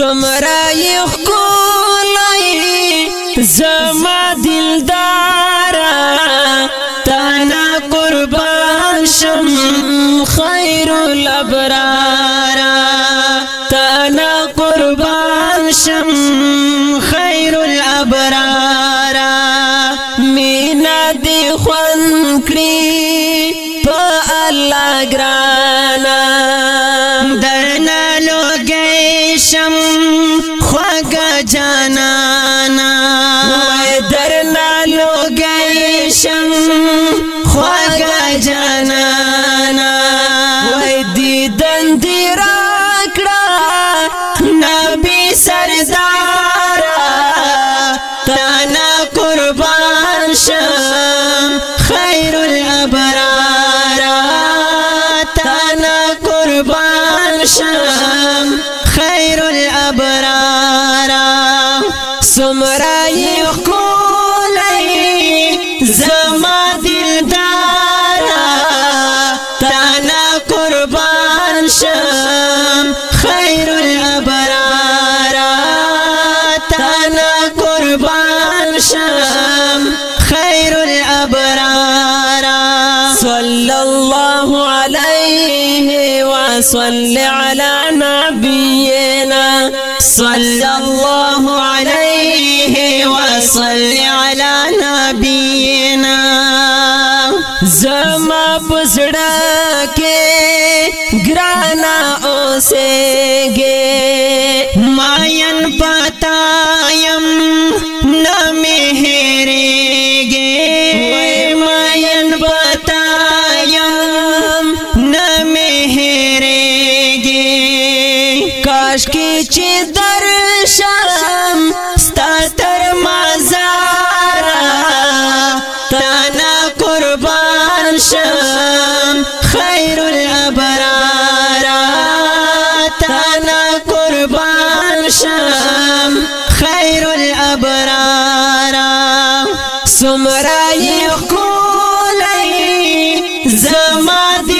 سمرا یخ کولای زما دلدارا تانا قربان شم خیر الابرارا تانا قربان شم خیر الابرارا مینا دی خوان کری پا اللہ گرانا جانانا وای در لالو گیشم خواگا جانانا وای دیدن دی راکڑا نبی سردارا تانا قربان شم خیر الابرار خولای زما دلدارا تانا قربان شم خیر الابرارا تانا صلی الله علیه وصل علی نبینا صلی اللہ علیہ وصلی علی نبینا دینا پسڑا کے گرانا اوسے گے مائن کاش کې چې در شم ستا تر مزار تانا قربان شم خیر الابرار تانا قربان شم خیر الابرار سمرای کولای زما دی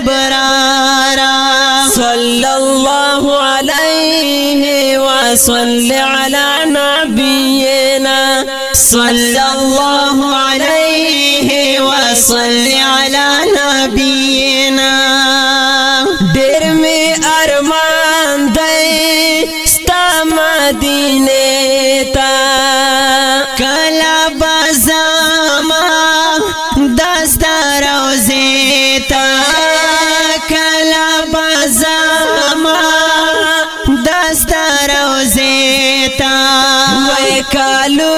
أبرارا صلى الله عليه وصل على نبينا صلى الله عليه وصل على نبينا درمي أرمان دي ستا زما دستر او زیتا وای کالو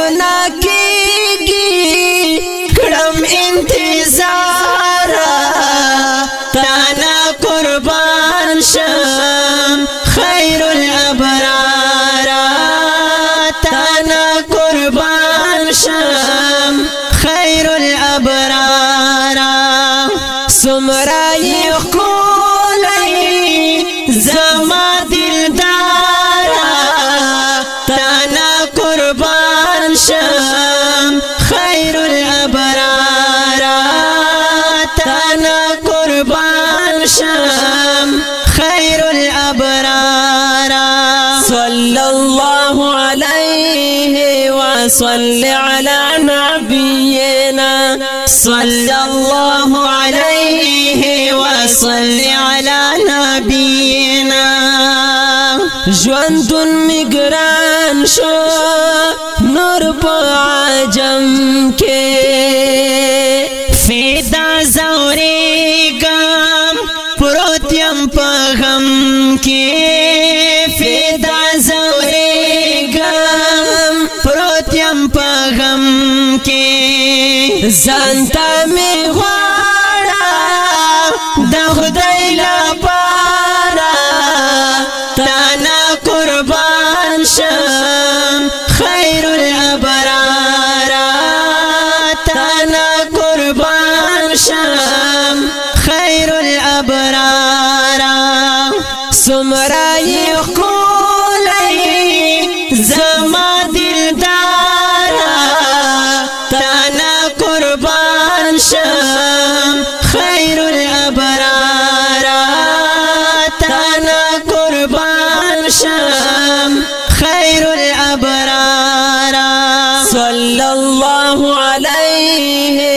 شام خير الأبرار صلى الله عليه وصل على نبينا صلى الله عليه وصل على نبينا دون میګران شو نور په عجم زخم کې فدا زورېګم پروت يم په غم کې ځانته مې غواړه د خدای لپاره سمرای خولای زما دلدارا تانا قربان شم خیر الابرارا تانا قربان شم خیر الابرارا صلی الله علیه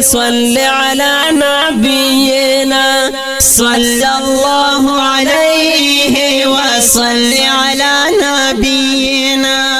صل على نبينا صلى الله عليه وصل على نبينا